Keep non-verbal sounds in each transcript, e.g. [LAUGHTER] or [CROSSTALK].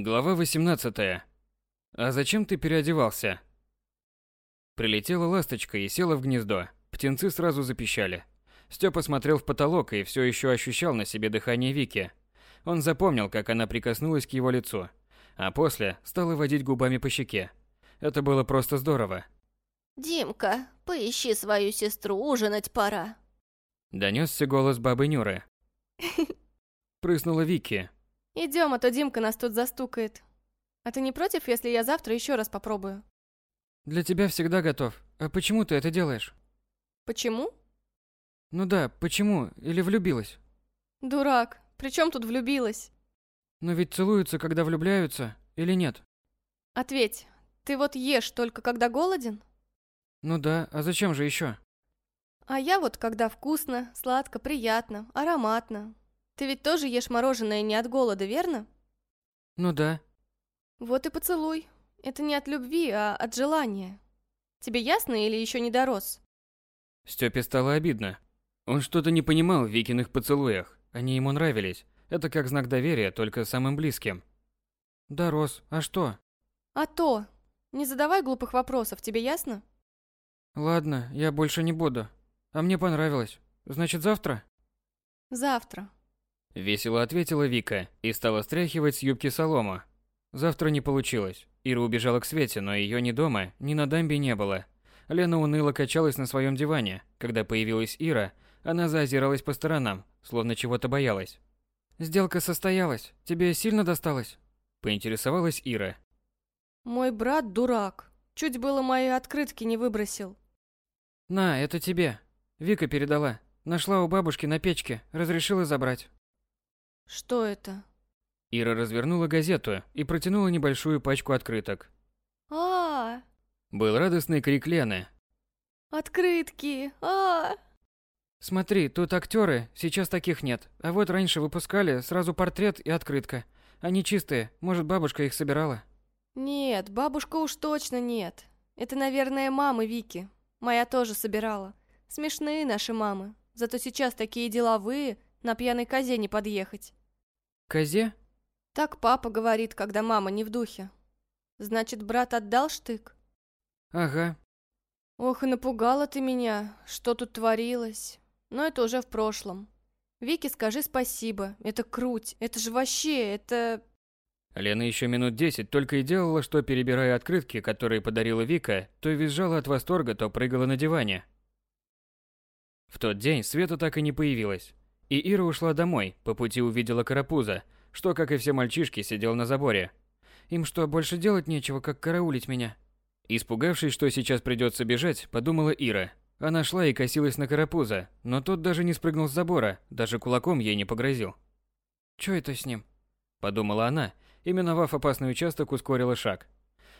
Глава 18. А зачем ты переодевался? Прилетела ласточка и села в гнездо. Птенцы сразу запищали. Степа смотрел в потолок и все еще ощущал на себе дыхание Вики. Он запомнил, как она прикоснулась к его лицу, а после стала водить губами по щеке. Это было просто здорово. «Димка, поищи свою сестру, ужинать пора». Донесся голос бабы Нюры. [LAUGHS] Прыснула Вики. Идем, а то Димка нас тут застукает. А ты не против, если я завтра еще раз попробую? Для тебя всегда готов. А почему ты это делаешь? Почему? Ну да, почему? Или влюбилась? Дурак. При чем тут влюбилась? Но ведь целуются, когда влюбляются, или нет? Ответь. Ты вот ешь только когда голоден? Ну да, а зачем же еще? А я вот когда вкусно, сладко, приятно, ароматно. Ты ведь тоже ешь мороженое не от голода, верно? Ну да. Вот и поцелуй. Это не от любви, а от желания. Тебе ясно или еще не дорос? Степе стало обидно. Он что-то не понимал в Викиных поцелуях. Они ему нравились. Это как знак доверия, только самым близким. Дорос. А что? А то. Не задавай глупых вопросов, тебе ясно? Ладно, я больше не буду. А мне понравилось. Значит, завтра? Завтра. Весело ответила Вика и стала стряхивать с юбки солому. Завтра не получилось. Ира убежала к Свете, но ее ни дома, ни на дамбе не было. Лена уныло качалась на своем диване. Когда появилась Ира, она заозиралась по сторонам, словно чего-то боялась. «Сделка состоялась. Тебе сильно досталось?» Поинтересовалась Ира. «Мой брат дурак. Чуть было мои открытки не выбросил». «На, это тебе. Вика передала. Нашла у бабушки на печке, разрешила забрать». Что это? Ира развернула газету и протянула небольшую пачку открыток. А, -а, -а. Был радостный крик Лены. Открытки. А, -а, -а. Смотри, тут актеры, сейчас таких нет. А вот раньше выпускали сразу портрет и открытка. Они чистые, может, бабушка их собирала? Нет, бабушка уж точно нет. Это, наверное, мамы Вики. Моя тоже собирала. Смешные наши мамы. Зато сейчас такие деловые, на пьяной козе не подъехать. Козе? Так папа говорит, когда мама не в духе. Значит, брат отдал штык? Ага. Ох, и напугала ты меня. Что тут творилось? Но это уже в прошлом. Вики, скажи спасибо. Это круть. Это же вообще, это... Лена еще минут десять только и делала, что перебирая открытки, которые подарила Вика, то визжала от восторга, то прыгала на диване. В тот день Света так и не появилась. И Ира ушла домой, по пути увидела карапуза, что, как и все мальчишки, сидел на заборе. Им что, больше делать нечего, как караулить меня? Испугавшись, что сейчас придется бежать, подумала Ира. Она шла и косилась на карапуза, но тот даже не спрыгнул с забора, даже кулаком ей не погрозил. «Чё это с ним?» – подумала она, и, миновав опасный участок, ускорила шаг.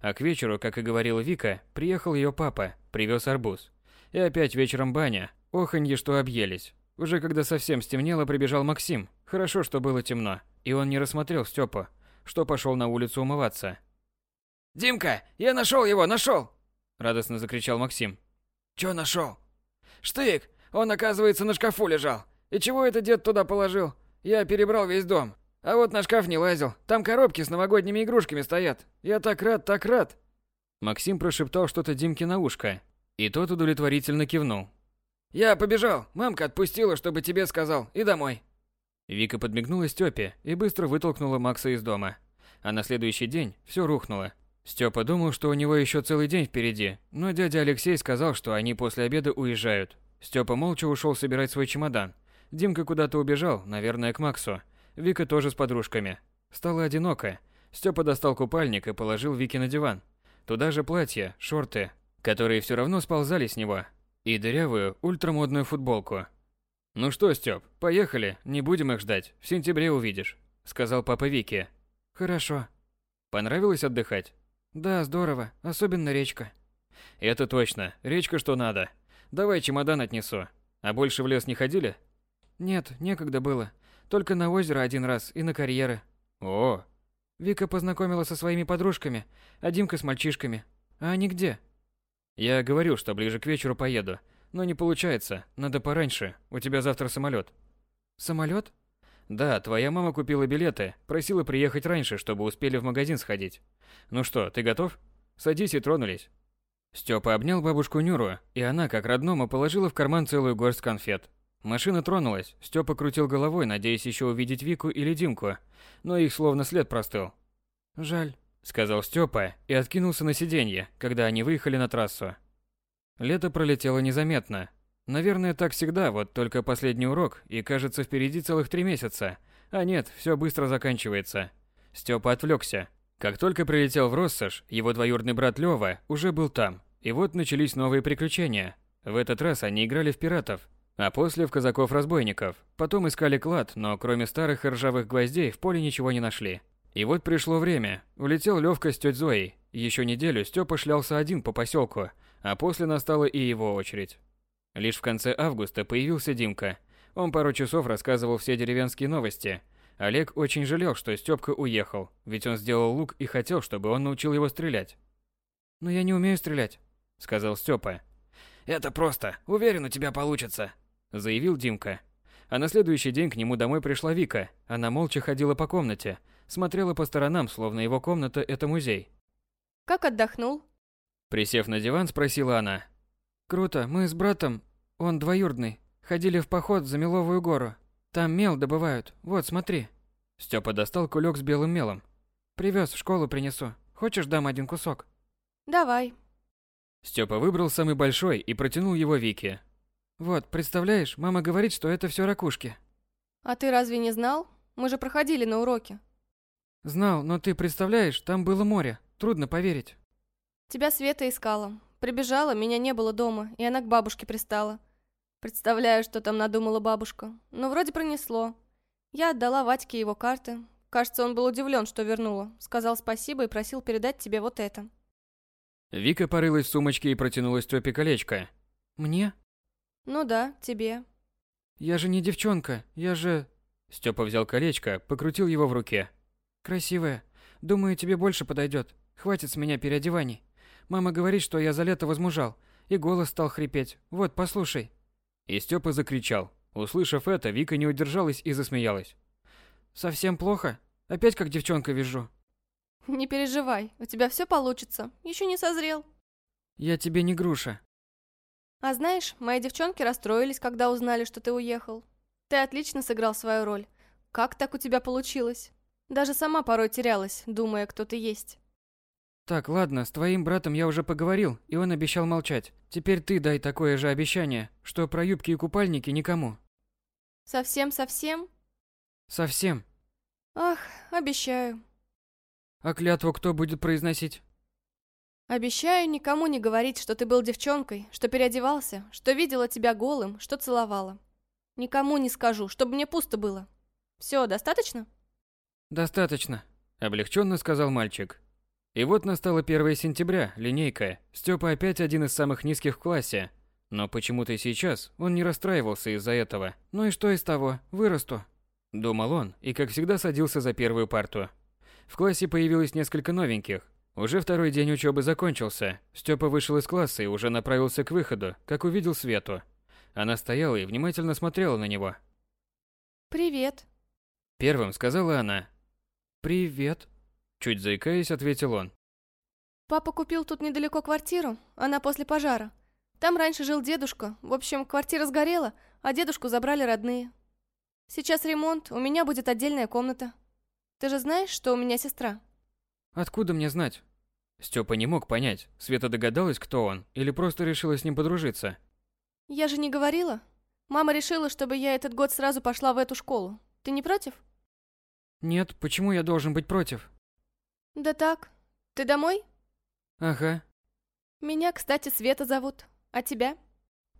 А к вечеру, как и говорила Вика, приехал ее папа, привез арбуз. И опять вечером баня, оханье, что объелись. Уже когда совсем стемнело, прибежал Максим. Хорошо, что было темно, и он не рассмотрел Степу, что пошел на улицу умываться. «Димка, я нашел его, нашел!» Радостно закричал Максим. «Чё нашел?» «Штык! Он, оказывается, на шкафу лежал. И чего это дед туда положил? Я перебрал весь дом. А вот на шкаф не лазил. Там коробки с новогодними игрушками стоят. Я так рад, так рад!» Максим прошептал что-то Димке на ушко, и тот удовлетворительно кивнул. Я побежал. Мамка отпустила, чтобы тебе сказал. И домой. Вика подмигнула Стёпе и быстро вытолкнула Макса из дома. А на следующий день все рухнуло. Степа думал, что у него еще целый день впереди, но дядя Алексей сказал, что они после обеда уезжают. Степа молча ушел собирать свой чемодан. Димка куда-то убежал, наверное, к Максу. Вика тоже с подружками. Стало одиноко. Степа достал купальник и положил Вики на диван. Туда же платье, шорты, которые все равно сползали с него, и дырявую ультрамодную футболку. «Ну что, Стёп, поехали, не будем их ждать, в сентябре увидишь», — сказал папа Вике. «Хорошо». «Понравилось отдыхать?» «Да, здорово, особенно речка». «Это точно, речка что надо. Давай чемодан отнесу. А больше в лес не ходили?» «Нет, некогда было. Только на озеро один раз и на карьеры». «О!» Вика познакомила со своими подружками, а Димка с мальчишками. А они где?» Я говорю, что ближе к вечеру поеду, но не получается. Надо пораньше. У тебя завтра самолет. Самолет? Да, твоя мама купила билеты, просила приехать раньше, чтобы успели в магазин сходить. Ну что, ты готов? Садись и тронулись. Степа обнял бабушку Нюру, и она, как родному, положила в карман целую горсть конфет. Машина тронулась, Степа крутил головой, надеясь еще увидеть Вику или Димку, но их словно след простыл. «Жаль», — сказал Степа и откинулся на сиденье, когда они выехали на трассу. Лето пролетело незаметно. Наверное, так всегда, вот только последний урок, и кажется, впереди целых три месяца. А нет, все быстро заканчивается. Степа отвлекся. Как только прилетел в Россош, его двоюродный брат Лёва уже был там. И вот начались новые приключения. В этот раз они играли в пиратов, а после в казаков-разбойников. Потом искали клад, но кроме старых и ржавых гвоздей в поле ничего не нашли. И вот пришло время. Улетел Левка с тетей Зоей. Еще неделю Степа шлялся один по поселку, а после настала и его очередь. Лишь в конце августа появился Димка. Он пару часов рассказывал все деревенские новости. Олег очень жалел, что Степка уехал, ведь он сделал лук и хотел, чтобы он научил его стрелять. «Но я не умею стрелять», — сказал Степа. «Это просто. Уверен, у тебя получится», заявил Димка. А на следующий день к нему домой пришла Вика. Она молча ходила по комнате, смотрела по сторонам, словно его комната это музей. Как отдохнул? Присев на диван, спросила она. Круто, мы с братом, он двоюродный, ходили в поход за Меловую гору. Там мел добывают. Вот, смотри. Степа достал кулек с белым мелом. Привез, в школу принесу. Хочешь, дам один кусок? Давай. Степа выбрал самый большой и протянул его Вике. Вот, представляешь, мама говорит, что это все ракушки. А ты разве не знал? Мы же проходили на уроке. Знал, но ты представляешь, там было море. Трудно поверить. Тебя Света искала. Прибежала, меня не было дома, и она к бабушке пристала. Представляю, что там надумала бабушка. Но вроде пронесло. Я отдала Вадьке его карты. Кажется, он был удивлен, что вернула. Сказал спасибо и просил передать тебе вот это. Вика порылась в сумочке и протянула Стёпе колечко. «Мне?» Ну да, тебе. Я же не девчонка, я же... Степа взял колечко, покрутил его в руке. Красивая. Думаю, тебе больше подойдет. Хватит с меня переодеваний. Мама говорит, что я за лето возмужал, и голос стал хрипеть. Вот, послушай. И Степа закричал. Услышав это, Вика не удержалась и засмеялась. Совсем плохо? Опять как девчонка вижу. Не переживай, у тебя все получится. Еще не созрел. Я тебе не груша. А знаешь, мои девчонки расстроились, когда узнали, что ты уехал. Ты отлично сыграл свою роль. Как так у тебя получилось? Даже сама порой терялась, думая, кто ты есть. Так, ладно, с твоим братом я уже поговорил, и он обещал молчать. Теперь ты дай такое же обещание, что про юбки и купальники никому. Совсем-совсем? Совсем. Ах, обещаю. А клятву кто будет произносить? Обещаю никому не говорить, что ты был девчонкой, что переодевался, что видела тебя голым, что целовала. Никому не скажу, чтобы мне пусто было. Все, достаточно? Достаточно, облегченно сказал мальчик. И вот настало 1 сентября, линейка. Степа опять один из самых низких в классе. Но почему-то сейчас он не расстраивался из-за этого. Ну и что из того? Вырасту. Думал он, и как всегда садился за первую парту. В классе появилось несколько новеньких, уже второй день учебы закончился. Степа вышел из класса и уже направился к выходу, как увидел Свету. Она стояла и внимательно смотрела на него. «Привет», — первым сказала она. «Привет», — чуть заикаясь, ответил он. «Папа купил тут недалеко квартиру, она после пожара. Там раньше жил дедушка. В общем, квартира сгорела, а дедушку забрали родные. Сейчас ремонт, у меня будет отдельная комната. Ты же знаешь, что у меня сестра?» Откуда мне знать? Степа не мог понять, Света догадалась, кто он, или просто решила с ним подружиться. Я же не говорила. Мама решила, чтобы я этот год сразу пошла в эту школу. Ты не против? Нет, почему я должен быть против? Да так. Ты домой? Ага. Меня, кстати, Света зовут. А тебя?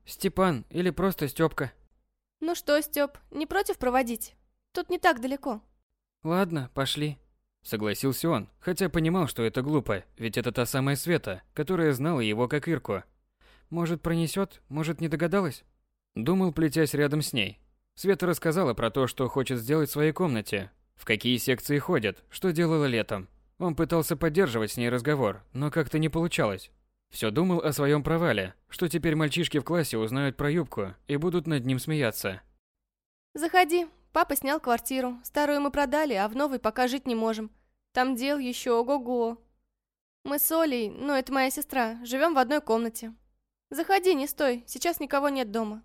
Степан или просто Степка. Ну что, Степ, не против проводить? Тут не так далеко. Ладно, пошли. Согласился он, хотя понимал, что это глупо, ведь это та самая Света, которая знала его как Ирку. Может, пронесет, может, не догадалась? Думал, плетясь рядом с ней. Света рассказала про то, что хочет сделать в своей комнате, в какие секции ходят, что делала летом. Он пытался поддерживать с ней разговор, но как-то не получалось. Все думал о своем провале, что теперь мальчишки в классе узнают про юбку и будут над ним смеяться. «Заходи, Папа снял квартиру. Старую мы продали, а в новой пока жить не можем. Там дел еще ого-го. Мы с Олей, ну это моя сестра, живем в одной комнате. Заходи, не стой, сейчас никого нет дома.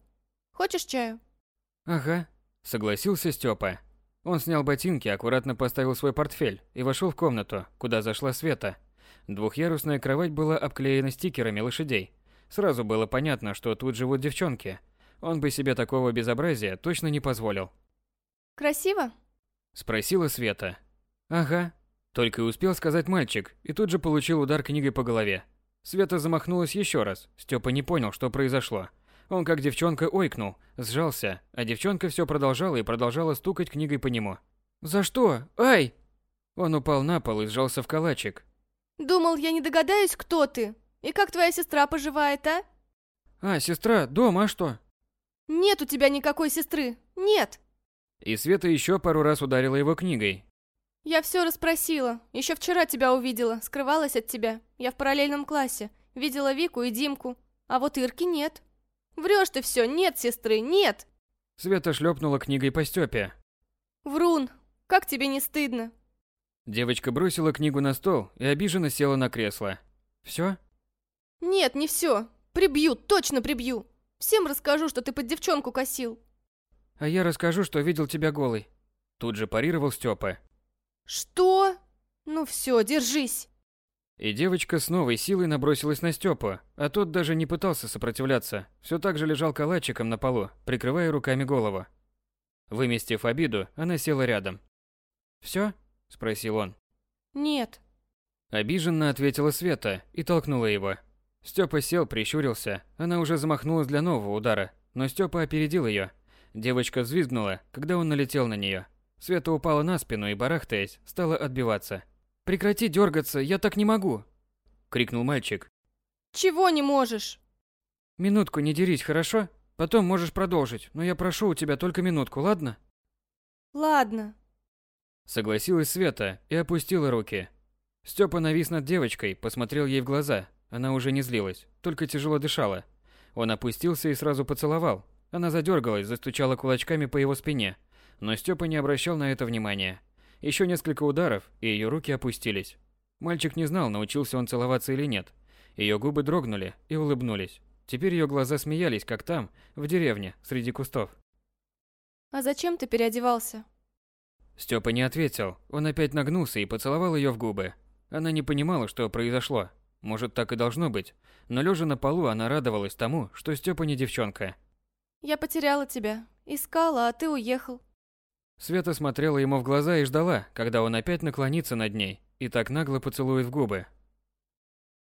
Хочешь чаю? Ага, согласился Степа. Он снял ботинки, аккуратно поставил свой портфель и вошел в комнату, куда зашла Света. Двухъярусная кровать была обклеена стикерами лошадей. Сразу было понятно, что тут живут девчонки. Он бы себе такого безобразия точно не позволил. Красиво? Спросила Света. Ага. Только и успел сказать мальчик, и тут же получил удар книгой по голове. Света замахнулась еще раз. Степа не понял, что произошло. Он как девчонка ойкнул, сжался, а девчонка все продолжала и продолжала стукать книгой по нему. «За что? Ай!» Он упал на пол и сжался в калачик. Думал, я не догадаюсь, кто ты. И как твоя сестра поживает, а? «А, сестра, дома, а что?» Нет у тебя никакой сестры. Нет. И Света еще пару раз ударила его книгой. Я все расспросила. Еще вчера тебя увидела, скрывалась от тебя. Я в параллельном классе. Видела Вику и Димку. А вот Ирки нет. Врешь ты все, нет сестры, нет. Света шлепнула книгой по Степе. Врун, как тебе не стыдно? Девочка бросила книгу на стол и обиженно села на кресло. Все? Нет, не все. Прибью, точно прибью. Всем расскажу, что ты под девчонку косил. А я расскажу, что видел тебя голой. Тут же парировал Степа. Что? Ну все, держись. И девочка с новой силой набросилась на Степу, а тот даже не пытался сопротивляться, все так же лежал калачиком на полу, прикрывая руками голову. Выместив обиду, она села рядом. «Все?» – спросил он. «Нет». Обиженно ответила Света и толкнула его. Степа сел, прищурился. Она уже замахнулась для нового удара, но Степа опередил ее. Девочка взвизгнула, когда он налетел на нее. Света упала на спину и, барахтаясь, стала отбиваться. «Прекрати дергаться, я так не могу!» – крикнул мальчик. «Чего не можешь?» «Минутку не дерись, хорошо? Потом можешь продолжить, но я прошу у тебя только минутку, ладно?» «Ладно», – согласилась Света и опустила руки. Степа навис над девочкой, посмотрел ей в глаза, она уже не злилась, только тяжело дышала. Он опустился и сразу поцеловал. Она задергалась, застучала кулачками по его спине. Но Степа не обращал на это внимания. Еще несколько ударов, и ее руки опустились. Мальчик не знал, научился он целоваться или нет. Ее губы дрогнули и улыбнулись. Теперь ее глаза смеялись, как там, в деревне, среди кустов. «А зачем ты переодевался?» Степа не ответил. Он опять нагнулся и поцеловал ее в губы. Она не понимала, что произошло. Может, так и должно быть. Но лежа на полу, она радовалась тому, что Степа не девчонка. «Я потеряла тебя. Искала, а ты уехал». Света смотрела ему в глаза и ждала, когда он опять наклонится над ней и так нагло поцелует в губы.